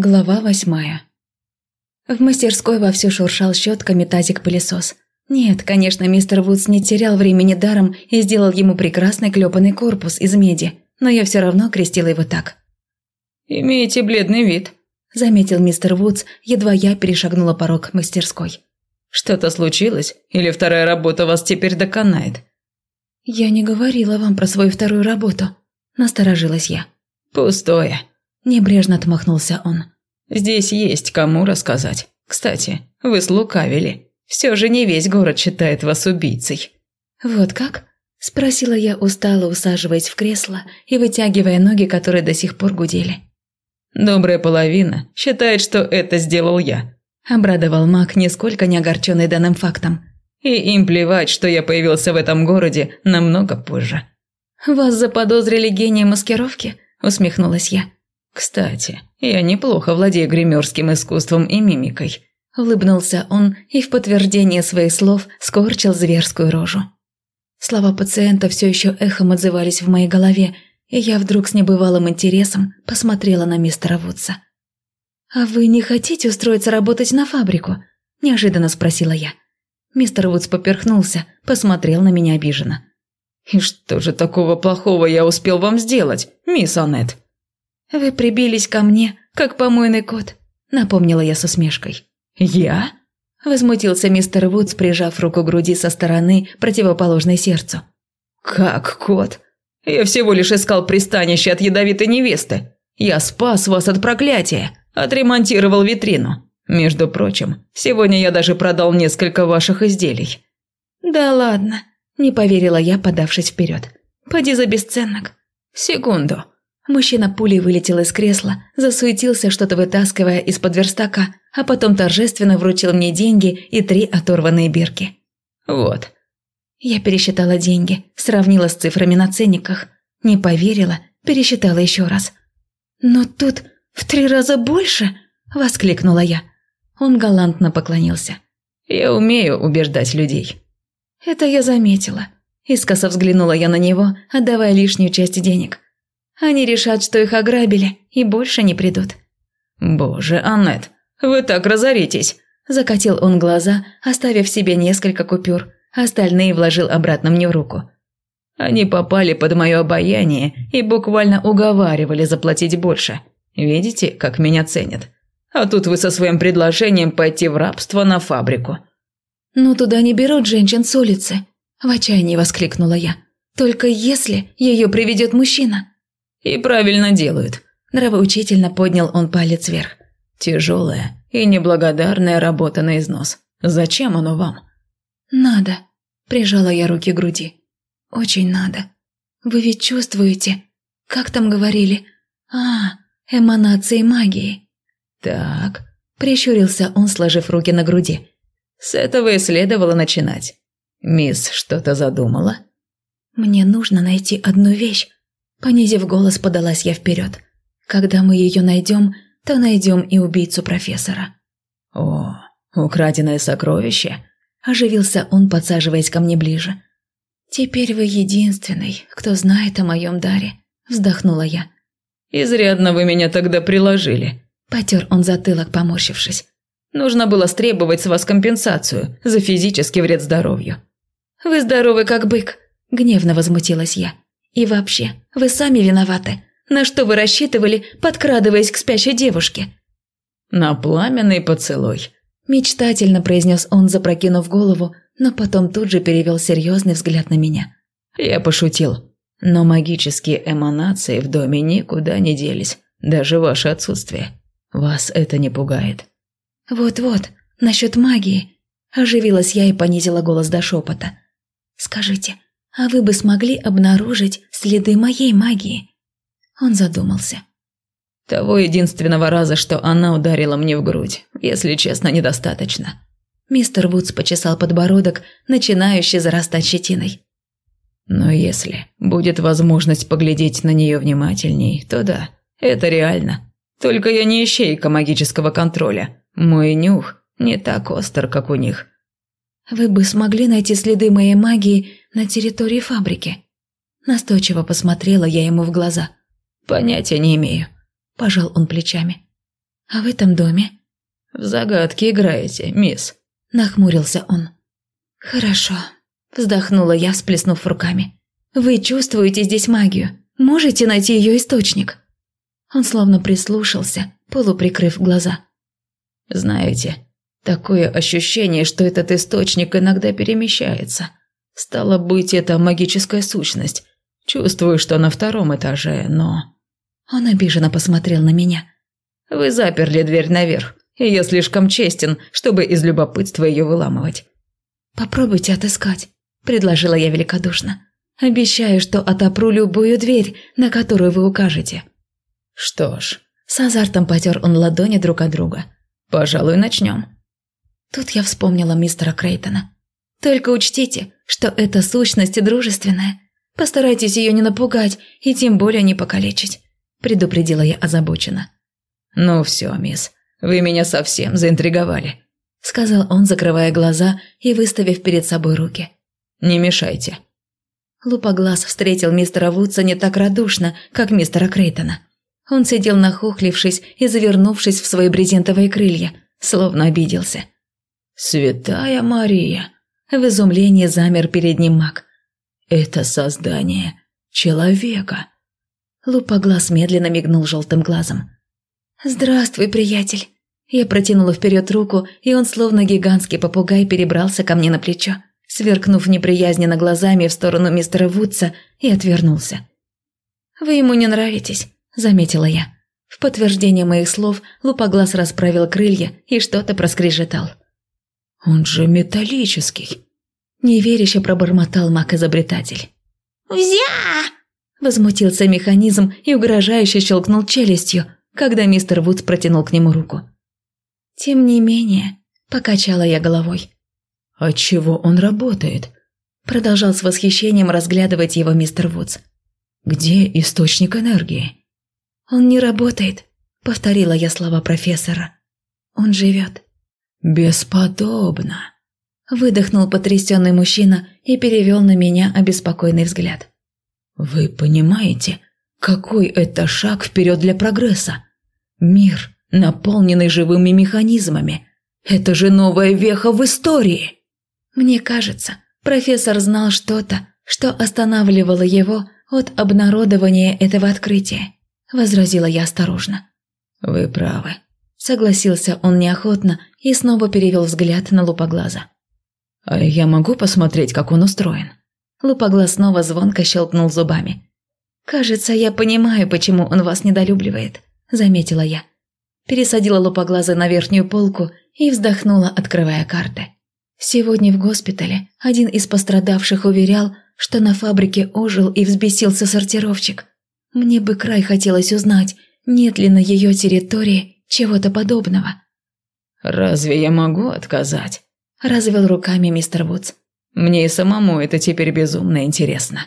Глава восьмая. В мастерской вовсю шуршал щетками тазик-пылесос. Нет, конечно, мистер Вудс не терял времени даром и сделал ему прекрасный клепанный корпус из меди, но я все равно крестила его так. «Имеете бледный вид», – заметил мистер Вудс, едва я перешагнула порог мастерской. «Что-то случилось? Или вторая работа вас теперь доконает?» «Я не говорила вам про свою вторую работу», – насторожилась я. «Пустое», Небрежно отмахнулся он. «Здесь есть кому рассказать. Кстати, вы слукавили. Все же не весь город считает вас убийцей». «Вот как?» – спросила я, устало усаживаясь в кресло и вытягивая ноги, которые до сих пор гудели. «Добрая половина считает, что это сделал я», – обрадовал маг, нисколько не огорченный данным фактом. «И им плевать, что я появился в этом городе намного позже». «Вас заподозрили гений маскировки?» – усмехнулась я. «Кстати, я неплохо владею гримерским искусством и мимикой», – улыбнулся он и в подтверждение своих слов скорчил зверскую рожу. Слова пациента все еще эхом отзывались в моей голове, и я вдруг с небывалым интересом посмотрела на мистера Вудса. «А вы не хотите устроиться работать на фабрику?» – неожиданно спросила я. Мистер Вудс поперхнулся, посмотрел на меня обиженно. «И что же такого плохого я успел вам сделать, мисс Аннет?» «Вы прибились ко мне, как помойный кот», – напомнила я с усмешкой. «Я?» – возмутился мистер Вудс, прижав руку к груди со стороны, противоположной сердцу. «Как кот? Я всего лишь искал пристанище от ядовитой невесты. Я спас вас от проклятия, отремонтировал витрину. Между прочим, сегодня я даже продал несколько ваших изделий». «Да ладно», – не поверила я, подавшись вперед. «Поди за бесценок». «Секунду», Мужчина пулей вылетел из кресла, засуетился, что-то вытаскивая из-под верстака, а потом торжественно вручил мне деньги и три оторванные бирки. «Вот». Я пересчитала деньги, сравнила с цифрами на ценниках. Не поверила, пересчитала еще раз. «Но тут в три раза больше!» – воскликнула я. Он галантно поклонился. «Я умею убеждать людей». «Это я заметила». Искоса взглянула я на него, отдавая лишнюю часть денег – они решат, что их ограбили, и больше не придут». «Боже, Аннет, вы так разоритесь!» Закатил он глаза, оставив себе несколько купюр, остальные вложил обратно мне в руку. Они попали под мое обаяние и буквально уговаривали заплатить больше. Видите, как меня ценят? А тут вы со своим предложением пойти в рабство на фабрику. «Ну туда не берут женщин с улицы», – в отчаянии воскликнула я. «Только если ее приведет мужчина». И правильно делают. Нравоучительно поднял он палец вверх. Тяжелая и неблагодарная работа на износ. Зачем оно вам? Надо. Прижала я руки к груди. Очень надо. Вы ведь чувствуете, как там говорили? А, эманации магии. Так. Прищурился он, сложив руки на груди. С этого и следовало начинать. Мисс что-то задумала? Мне нужно найти одну вещь, Понизив голос, подалась я вперед. Когда мы ее найдем, то найдем и убийцу профессора. О, украденное сокровище? Оживился он, подсаживаясь ко мне ближе. «Теперь вы единственный, кто знает о моем даре», – вздохнула я. «Изрядно вы меня тогда приложили», – потер он затылок, поморщившись. «Нужно было стребовать с вас компенсацию за физический вред здоровью». «Вы здоровы, как бык», – гневно возмутилась я. И вообще, вы сами виноваты. На что вы рассчитывали, подкрадываясь к спящей девушке?» «На пламенный поцелуй», – мечтательно произнес он, запрокинув голову, но потом тут же перевел серьезный взгляд на меня. «Я пошутил, но магические эманации в доме никуда не делись, даже ваше отсутствие. Вас это не пугает?» «Вот-вот, насчет магии», – оживилась я и понизила голос до шепота. «Скажите, а вы бы смогли обнаружить следы моей магии?» Он задумался. «Того единственного раза, что она ударила мне в грудь, если честно, недостаточно». Мистер Вудс почесал подбородок, начинающий зарастать щетиной. «Но если будет возможность поглядеть на нее внимательней, то да, это реально. Только я не ищейка магического контроля. Мой нюх не так остр, как у них». «Вы бы смогли найти следы моей магии на территории фабрики?» Настойчиво посмотрела я ему в глаза. «Понятия не имею», – пожал он плечами. А в этом доме? В загадки играете, мисс. Нахмурился он. Хорошо. Вздохнула я, всплеснув руками. Вы чувствуете здесь магию? Можете найти ее источник? Он словно прислушался, полуприкрыв глаза. Знаете, такое ощущение, что этот источник иногда перемещается. Стало быть, это магическая сущность. Чувствую, что на втором этаже, но... Он обиженно посмотрел на меня. Вы заперли дверь наверх, и я слишком честен, чтобы из любопытства ее выламывать. «Попробуйте отыскать», – предложила я великодушно. «Обещаю, что отопру любую дверь, на которую вы укажете». «Что ж...» – с азартом потер он ладони друг от друга. «Пожалуй, начнем». Тут я вспомнила мистера Крейтона. «Только учтите, что эта сущность дружественная. Постарайтесь ее не напугать и тем более не покалечить», – предупредила я озабоченно. «Ну все, мисс, вы меня совсем заинтриговали», – сказал он, закрывая глаза и выставив перед собой руки. «Не мешайте». Лупоглаз встретил мистера Вудса не так радушно, как мистера Крейтона. Он сидел нахохлившись и завернувшись в свои брезентовые крылья, словно обиделся. «Святая Мария!» В изумлении замер перед ним маг. «Это создание человека!» Лупоглаз медленно мигнул желтым глазом. «Здравствуй, приятель!» Я протянула вперед руку, и он, словно гигантский попугай, перебрался ко мне на плечо, сверкнув неприязненно глазами в сторону мистера Вудса и отвернулся. «Вы ему не нравитесь», – заметила я. В подтверждение моих слов лупоглаз расправил крылья и что-то проскрежетал. «Он же металлический», – неверяще пробормотал маг-изобретатель. «Взя!» – возмутился механизм и угрожающе щелкнул челюстью, когда мистер Вудс протянул к нему руку. «Тем не менее», – покачала я головой. «От чего он работает?» – продолжал с восхищением разглядывать его мистер Вудс. «Где источник энергии?» «Он не работает», – повторила я слова профессора. «Он живет». «Бесподобно», – выдохнул потрясенный мужчина и перевел на меня обеспокоенный взгляд. «Вы понимаете, какой это шаг вперед для прогресса? Мир, наполненный живыми механизмами. Это же новая веха в истории. Мне кажется, профессор знал что-то, что останавливало его от обнародования этого открытия, возразила я осторожно. Вы правы, согласился он неохотно и снова перевел взгляд на лупоглаза. А я могу посмотреть, как он устроен? Лупоглаз снова звонко щелкнул зубами. «Кажется, я понимаю, почему он вас недолюбливает», – заметила я пересадила лупоглаза на верхнюю полку и вздохнула, открывая карты. Сегодня в госпитале один из пострадавших уверял, что на фабрике ожил и взбесился сортировщик. Мне бы край хотелось узнать, нет ли на ее территории чего-то подобного. «Разве я могу отказать?» – развел руками мистер Вудс. «Мне и самому это теперь безумно интересно».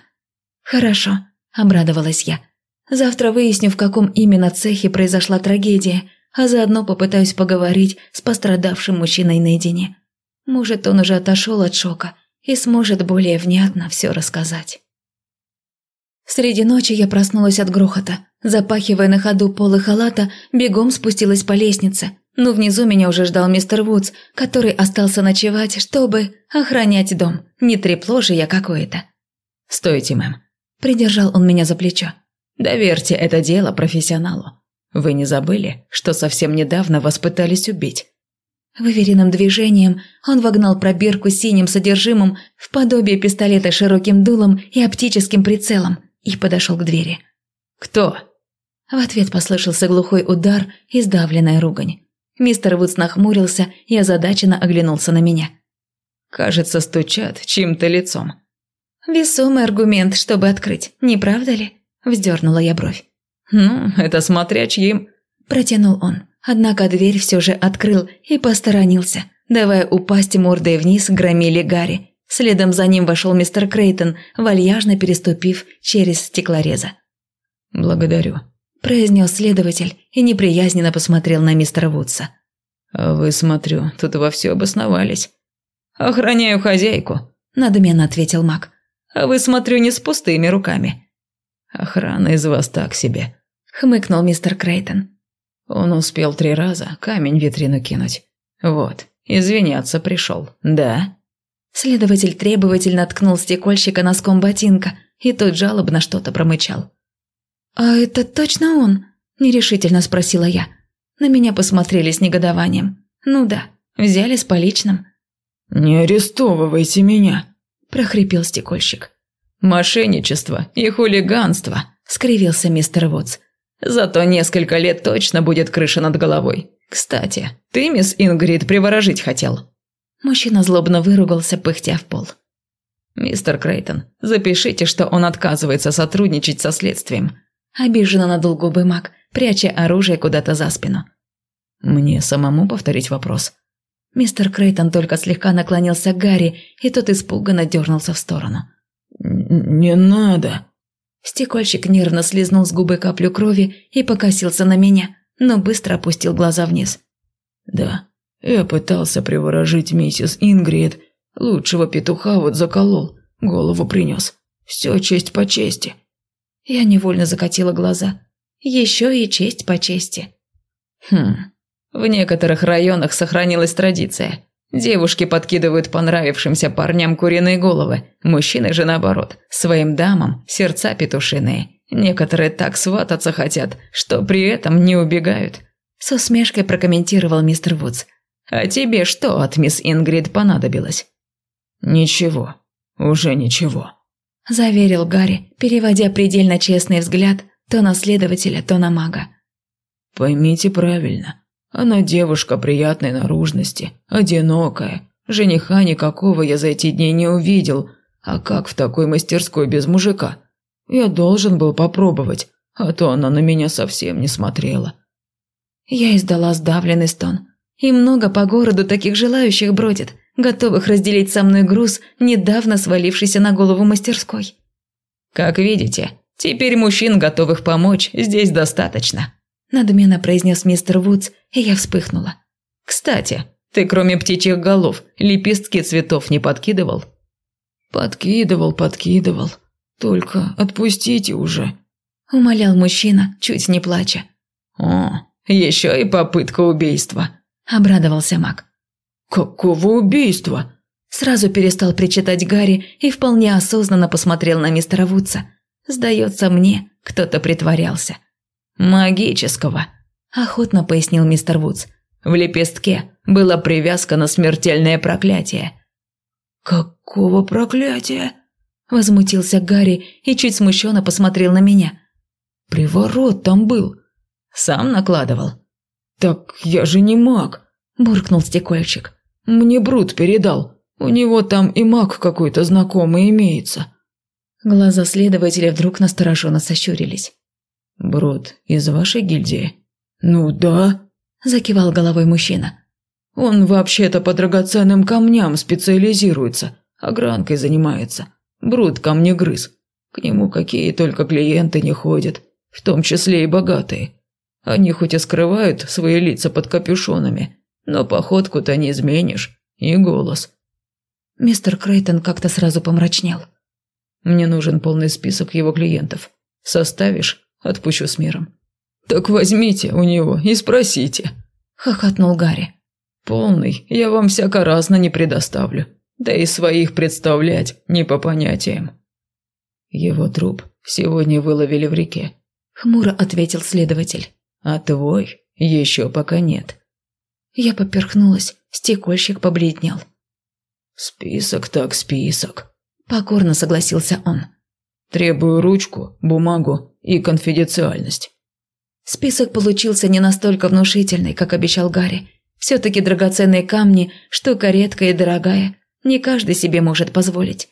«Хорошо», – обрадовалась я. «Завтра выясню, в каком именно цехе произошла трагедия, а заодно попытаюсь поговорить с пострадавшим мужчиной наедине. Может, он уже отошел от шока и сможет более внятно все рассказать. Среди ночи я проснулась от грохота. Запахивая на ходу полы халата, бегом спустилась по лестнице. Но внизу меня уже ждал мистер Вудс, который остался ночевать, чтобы охранять дом. Не трепло же я какое-то. «Стойте, мэм», – придержал он меня за плечо. «Доверьте это дело профессионалу. Вы не забыли, что совсем недавно вас пытались убить?» Выверенным движением он вогнал пробирку с синим содержимым в подобие пистолета широким дулом и оптическим прицелом и подошел к двери. «Кто?» В ответ послышался глухой удар и сдавленная ругань. Мистер Вудс нахмурился и озадаченно оглянулся на меня. «Кажется, стучат чьим-то лицом». «Весомый аргумент, чтобы открыть, не правда ли?» – вздернула я бровь. «Ну, это смотря чьим...» – протянул он. Однако дверь все же открыл и посторонился, давая упасть мордой вниз громили Гарри. Следом за ним вошел мистер Крейтон, вальяжно переступив через стеклореза. «Благодарю», – произнес следователь и неприязненно посмотрел на мистера Вудса. «А вы, смотрю, тут вовсю обосновались». «Охраняю хозяйку», – надменно ответил маг. «А вы, смотрю, не с пустыми руками». «Охрана из вас так себе», – хмыкнул мистер Крейтон. Он успел три раза камень в витрину кинуть. Вот, извиняться пришел, да? Следователь требовательно ткнул стекольщика носком ботинка, и тот жалобно что-то промычал. «А это точно он?» – нерешительно спросила я. На меня посмотрели с негодованием. «Ну да, взяли с поличным». «Не арестовывайте меня», – прохрипел стекольщик. «Мошенничество и хулиганство», – скривился мистер Вудс. «Зато несколько лет точно будет крыша над головой. Кстати, ты, мисс Ингрид, приворожить хотел». Мужчина злобно выругался, пыхтя в пол. «Мистер Крейтон, запишите, что он отказывается сотрудничать со следствием». Обиженно надул губы маг, пряча оружие куда-то за спину. «Мне самому повторить вопрос?» Мистер Крейтон только слегка наклонился к Гарри, и тот испуганно дернулся в сторону. «Не надо!» Стекольщик нервно слизнул с губы каплю крови и покосился на меня, но быстро опустил глаза вниз. «Да, я пытался приворожить миссис Ингрид. Лучшего петуха вот заколол, голову принес. Все честь по чести». Я невольно закатила глаза. Еще и честь по чести. Хм, в некоторых районах сохранилась традиция. Девушки подкидывают понравившимся парням куриные головы, мужчины же наоборот, своим дамам сердца петушиные. Некоторые так свататься хотят, что при этом не убегают. С усмешкой прокомментировал мистер Вудс. «А тебе что от мисс Ингрид понадобилось?» «Ничего, уже ничего», – заверил Гарри, переводя предельно честный взгляд то на следователя, то на мага. «Поймите правильно, она девушка приятной наружности, одинокая, жениха никакого я за эти дни не увидел, а как в такой мастерской без мужика? Я должен был попробовать, а то она на меня совсем не смотрела». Я издала сдавленный стон. И много по городу таких желающих бродит, готовых разделить со мной груз, недавно свалившийся на голову мастерской. «Как видите, теперь мужчин, готовых помочь, здесь достаточно», надменно произнес мистер Вудс, и я вспыхнула. «Кстати, ты кроме птичьих голов лепестки цветов не подкидывал?» «Подкидывал, подкидывал. Только отпустите уже», – умолял мужчина, чуть не плача. «О, еще и попытка убийства», обрадовался маг. «Какого убийства?» Сразу перестал причитать Гарри и вполне осознанно посмотрел на мистера Вудса. Сдается мне, кто-то притворялся. «Магического», – охотно пояснил мистер Вудс. «В лепестке была привязка на смертельное проклятие». «Какого проклятия?» – возмутился Гарри и чуть смущенно посмотрел на меня. «Приворот там был». «Сам накладывал?» «Так я же не маг», – буркнул стекольчик. «Мне Брут передал. У него там и маг какой-то знакомый имеется». Глаза следователя вдруг настороженно сощурились. «Брут из вашей гильдии?» «Ну да», – закивал головой мужчина. «Он вообще-то по драгоценным камням специализируется, огранкой занимается. Брут камнегрыз. К нему какие только клиенты не ходят, в том числе и богатые. Они хоть и скрывают свои лица под капюшонами, но походку-то не изменишь. И голос. Мистер Крейтон как-то сразу помрачнел. Мне нужен полный список его клиентов. Составишь? Отпущу с миром. Так возьмите у него и спросите. Хохотнул Гарри. Полный я вам всяко разно не предоставлю. Да и своих представлять не по понятиям. Его труп сегодня выловили в реке. Хмуро ответил следователь а твой еще пока нет». Я поперхнулась, стекольщик побледнел. «Список так список», – покорно согласился он. «Требую ручку, бумагу и конфиденциальность». Список получился не настолько внушительный, как обещал Гарри. Все-таки драгоценные камни – штука редкая и дорогая, не каждый себе может позволить.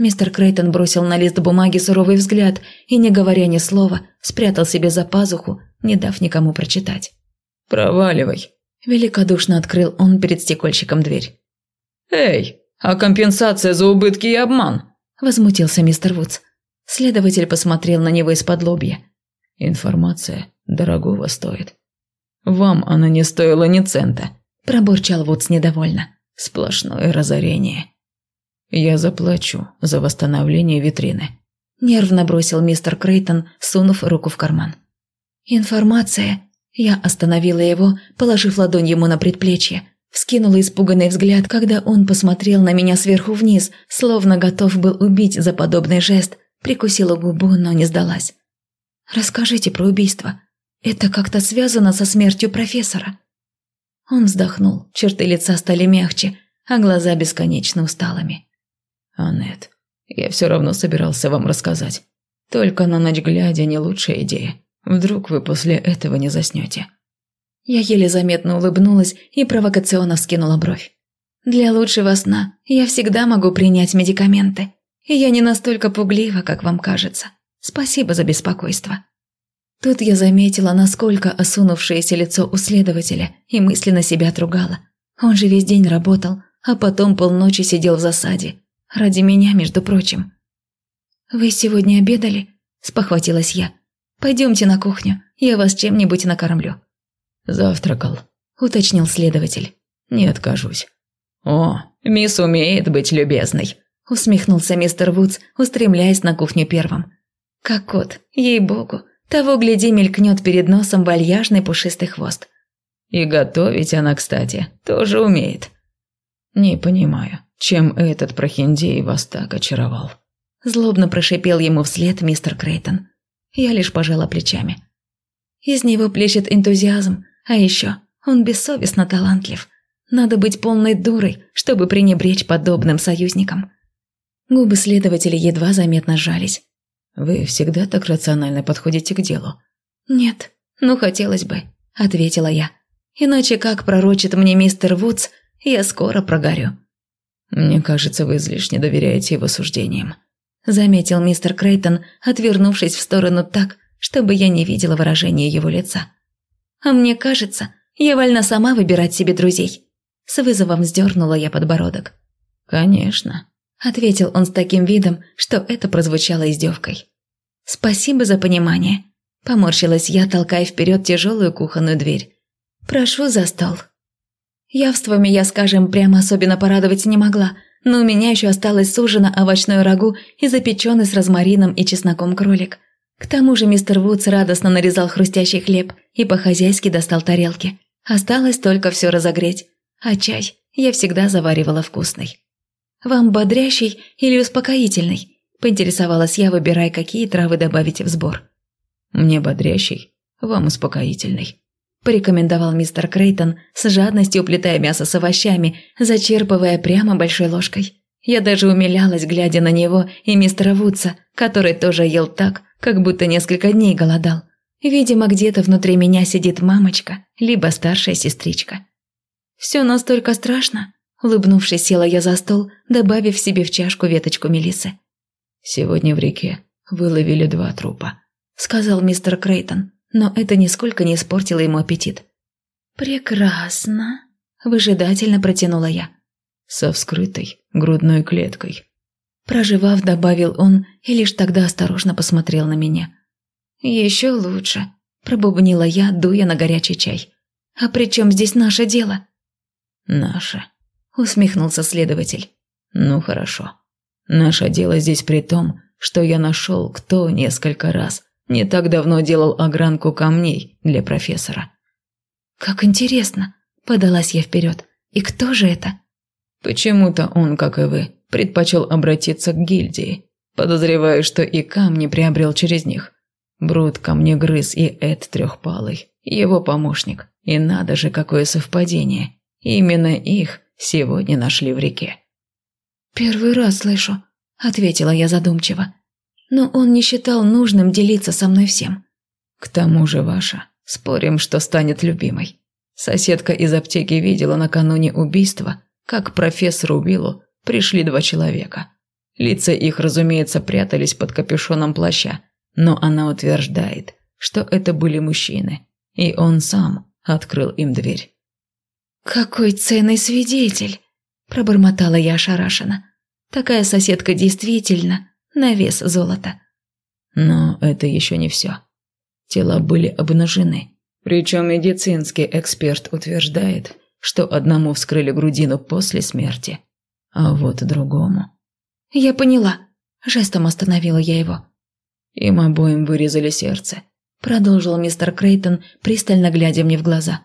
Мистер Крейтон бросил на лист бумаги суровый взгляд и, не говоря ни слова, спрятал себе за пазуху, не дав никому прочитать. «Проваливай», – великодушно открыл он перед стекольщиком дверь. «Эй, а компенсация за убытки и обман?» – возмутился мистер Вудс. Следователь посмотрел на него из-под лобья. «Информация дорогого стоит». «Вам она не стоила ни цента», – пробурчал Вудс недовольно. «Сплошное разорение». «Я заплачу за восстановление витрины», – нервно бросил мистер Крейтон, сунув руку в карман. «Информация Я остановила его, положив ладонь ему на предплечье. Вскинула испуганный взгляд, когда он посмотрел на меня сверху вниз, словно готов был убить за подобный жест. Прикусила губу, но не сдалась. «Расскажите про убийство. Это как-то связано со смертью профессора?» Он вздохнул, черты лица стали мягче, а глаза бесконечно усталыми. «Аннет, я все равно собирался вам рассказать. Только на ночь глядя не лучшая идея. Вдруг вы после этого не заснете». Я еле заметно улыбнулась и провокационно вскинула бровь. «Для лучшего сна я всегда могу принять медикаменты, и я не настолько пуглива, как вам кажется. Спасибо за беспокойство». Тут я заметила, насколько осунувшееся лицо у следователя, и мысленно себя отругала. Он же весь день работал, а потом полночи сидел в засаде. Ради меня, между прочим. «Вы сегодня обедали?» – спохватилась я. «Пойдемте на кухню, я вас чем-нибудь накормлю». «Завтракал», – уточнил следователь. «Не откажусь». «О, мисс умеет быть любезной», – усмехнулся мистер Вудс, устремляясь на кухню первым. «Как кот, ей-богу, того, гляди, мелькнет перед носом вальяжный пушистый хвост». «И готовить она, кстати, тоже умеет». «Не понимаю, чем этот прохиндей вас так очаровал?» Злобно прошипел ему вслед мистер Крейтон. Я лишь пожала плечами. Из него плещет энтузиазм, а еще он бессовестно талантлив. Надо быть полной дурой, чтобы пренебречь подобным союзникам. Губы следователя едва заметно сжались. «Вы всегда так рационально подходите к делу?» «Нет, ну хотелось бы», – ответила я. «Иначе как пророчит мне мистер Вудс, я скоро прогорю». «Мне кажется, вы излишне доверяете его суждениям», – заметил мистер Крейтон, отвернувшись в сторону так, чтобы я не видела выражения его лица. «А мне кажется, я вольна сама выбирать себе друзей». С вызовом вздернула я подбородок. «Конечно», – ответил он с таким видом, что это прозвучало издевкой. «Спасибо за понимание», – поморщилась я, толкая вперед тяжелую кухонную дверь. «Прошу за стол». Явствами я, скажем, прямо особенно порадовать не могла, но у меня еще осталось сужено овощное рагу и запеченный с розмарином и чесноком кролик. К тому же мистер Вудс радостно нарезал хрустящий хлеб и по-хозяйски достал тарелки. Осталось только все разогреть, а чай я всегда заваривала вкусный. «Вам бодрящий или успокоительный?» – поинтересовалась я, выбирая, какие травы добавить в сбор. «Мне бодрящий, вам успокоительный», – порекомендовал мистер Крейтон, с жадностью уплетая мясо с овощами, зачерпывая прямо большой ложкой. Я даже умилялась, глядя на него и мистера Вудса, который тоже ел так, как будто несколько дней голодал. Видимо, где-то внутри меня сидит мамочка, либо старшая сестричка. «Все настолько страшно», – улыбнувшись, села я за стол, добавив себе в чашку веточку мелисы. «Сегодня в реке выловили два трупа», – сказал мистер Крейтон но это нисколько не испортило ему аппетит. «Прекрасно», – выжидательно протянула я. «Со вскрытой грудной клеткой». Проживав, добавил он и лишь тогда осторожно посмотрел на меня. «Еще лучше», – пробубнила я, дуя на горячий чай. «А при чем здесь наше дело?» «Наше», – усмехнулся следователь. «Ну хорошо. Наше дело здесь при том, что я нашел, кто несколько раз не так давно делал огранку камней для профессора. «Как интересно!» – подалась я вперед. «И кто же это?» «Почему-то он, как и вы, предпочел обратиться к гильдии. Подозреваю, что и камни приобрел через них. Брут камнегрыз и Эд Трехпалый, его помощник. И надо же, какое совпадение. Именно их сегодня нашли в реке». «Первый раз слышу», – ответила я задумчиво но он не считал нужным делиться со мной всем. К тому же ваша, спорим, что станет любимой. Соседка из аптеки видела накануне убийства, как к профессору Уиллу пришли два человека. Лица их, разумеется, прятались под капюшоном плаща, но она утверждает, что это были мужчины, и он сам открыл им дверь. «Какой ценный свидетель!» – пробормотала я ошарашенно. «Такая соседка действительно на вес золота. Но это еще не все. Тела были обнажены. Причем медицинский эксперт утверждает, что одному вскрыли грудину после смерти, а вот другому... «Я поняла», – жестом остановила я его. Им обоим вырезали сердце. – продолжил мистер Крейтон, пристально глядя мне в глаза.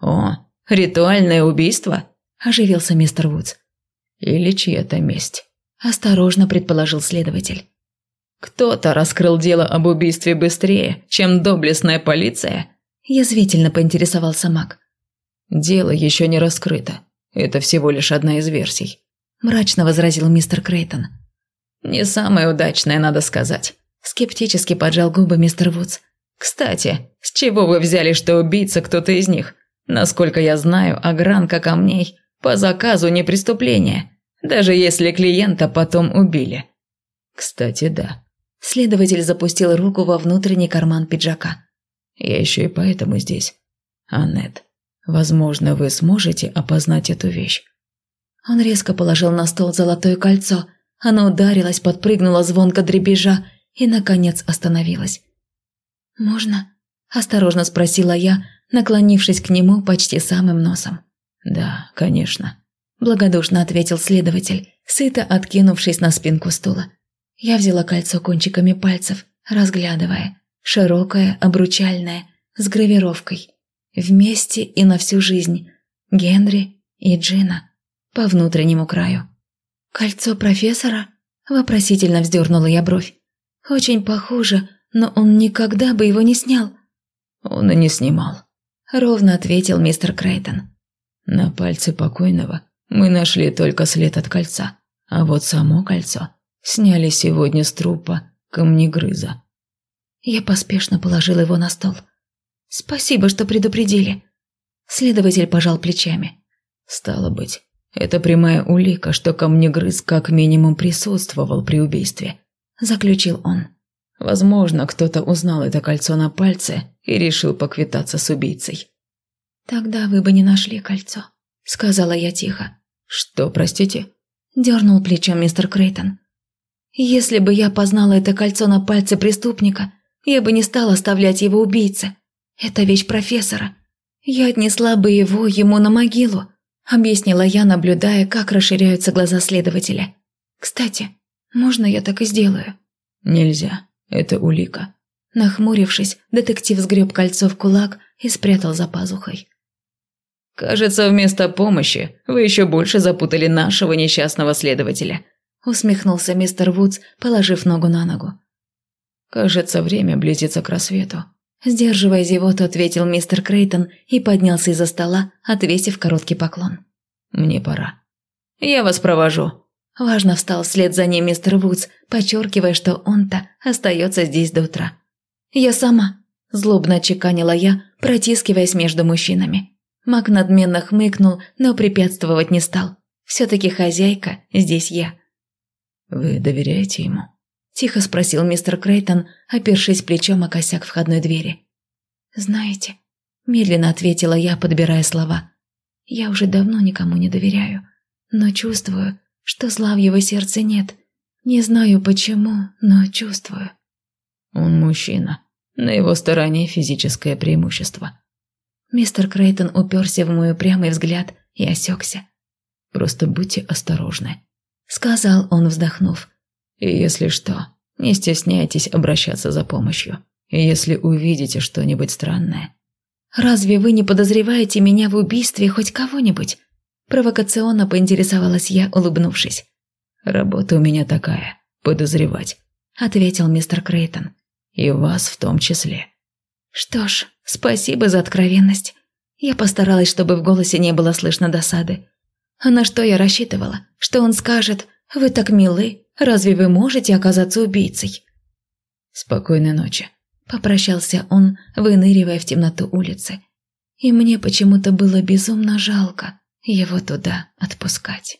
«О, ритуальное убийство?» – оживился мистер Вудс. «Или чья-то месть?» – осторожно предположил следователь. «Кто-то раскрыл дело об убийстве быстрее, чем доблестная полиция?» – язвительно поинтересовался маг. «Дело еще не раскрыто. Это всего лишь одна из версий», – мрачно возразил мистер Крейтон. «Не самая удачная, надо сказать», – скептически поджал губы мистер Вудс. «Кстати, с чего вы взяли, что убийца кто-то из них? Насколько я знаю, огранка камней по заказу не преступление, даже если клиента потом убили». «Кстати, да». Следователь запустил руку во внутренний карман пиджака. «Я еще и поэтому здесь. Аннет, возможно, вы сможете опознать эту вещь». Он резко положил на стол золотое кольцо – оно ударилось, подпрыгнуло звонко дребежа и, наконец, остановилось. «Можно?» – осторожно спросила я, наклонившись к нему почти самым носом. «Да, конечно», – благодушно ответил следователь, сыто откинувшись на спинку стула. Я взяла кольцо кончиками пальцев, разглядывая. Широкое, обручальное, с гравировкой. Вместе и на всю жизнь. Генри и Джина. По внутреннему краю. «Кольцо профессора?» – вопросительно вздернула я бровь. «Очень похоже, но он никогда бы его не снял». «Он и не снимал», – ровно ответил мистер Крейтон. «На пальце покойного мы нашли только след от кольца, а вот само кольцо сняли сегодня с трупа камнегрыза». Я поспешно положила его на стол. «Спасибо, что предупредили». Следователь пожал плечами. «Стало быть, это прямая улика, что камнегрыз как минимум присутствовал при убийстве», – заключил он. «Возможно, кто-то узнал это кольцо на пальце и решил поквитаться с убийцей». «Тогда вы бы не нашли кольцо», – сказала я тихо. «Что, простите?» – дернул плечом мистер Крейтон. «Если бы я познала это кольцо на пальце преступника, я бы не стала оставлять его убийце. Это вещь профессора. Я отнесла бы его ему на могилу, объяснила я, наблюдая, как расширяются глаза следователя. «Кстати, можно я так и сделаю?» «Нельзя. Это улика». Нахмурившись, детектив сгреб кольцо в кулак и спрятал за пазухой. «Кажется, вместо помощи вы еще больше запутали нашего несчастного следователя», усмехнулся мистер Вудс, положив ногу на ногу. «Кажется, время близится к рассвету. Сдерживая зевоту, ответил мистер Крейтон и поднялся из-за стола, отвесив короткий поклон. «Мне пора. Я вас провожу». Важно встал вслед за ним мистер Вудс, подчеркивая, что он-то остается здесь до утра. «Я сама», – злобно чеканила я, протискиваясь между мужчинами. Мак надменно хмыкнул, но препятствовать не стал. Все-таки хозяйка здесь я. «Вы доверяете ему?» Тихо спросил мистер Крейтон, опершись плечом о косяк входной двери. «Знаете», – медленно ответила я, подбирая слова, – «я уже давно никому не доверяю, но чувствую, что зла в его сердце нет. Не знаю почему, но чувствую». «Он мужчина. На его стороне физическое преимущество». Мистер Крейтон уперся в мой упрямый взгляд и осекся. «Просто будьте осторожны», – сказал он, вздохнув. И если что, не стесняйтесь обращаться за помощью. Если увидите что-нибудь странное. «Разве вы не подозреваете меня в убийстве хоть кого-нибудь?» Провокационно поинтересовалась я, улыбнувшись. «Работа у меня такая – подозревать», – ответил мистер Крейтон. «И вас в том числе». «Что ж, спасибо за откровенность. Я постаралась, чтобы в голосе не было слышно досады. А на что я рассчитывала? Что он скажет «Вы так милы, Разве вы можете оказаться убийцей?» «Спокойной ночи», – попрощался он, выныривая в темноту улицы. И мне почему-то было безумно жалко его туда отпускать.